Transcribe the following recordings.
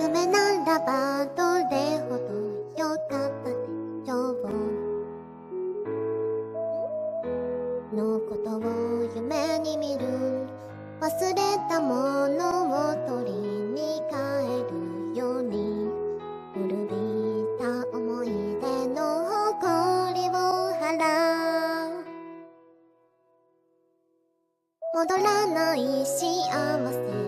夢ならばどれほどよかったでしょうのことを夢に見る忘れたものを取りに帰るように古びた思い出の誇りを払う戻らない幸せ。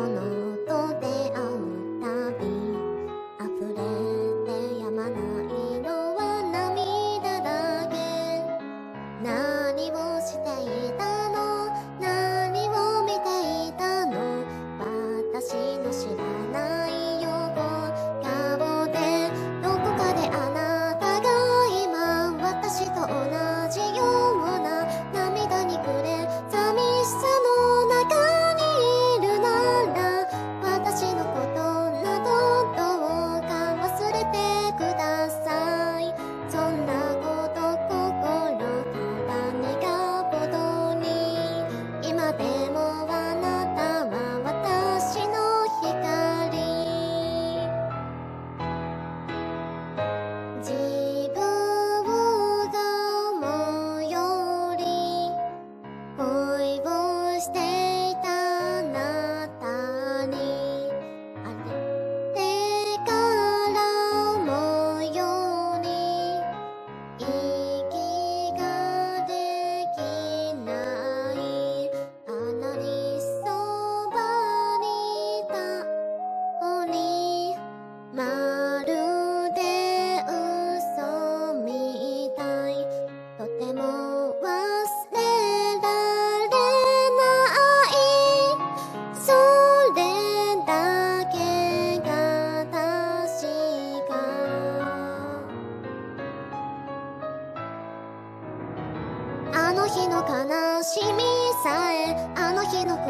悲しみさえあの日の苦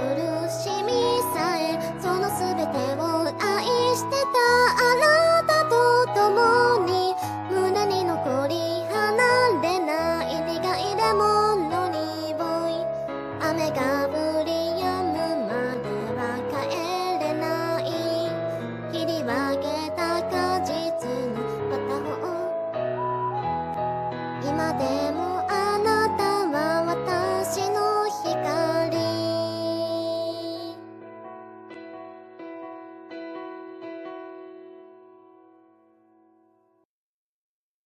しみさえその全てを愛してたあなたと共に胸に残り離れない苦いでものにボイ雨が降り止むまでは帰れない。切り分けた果実の片方今では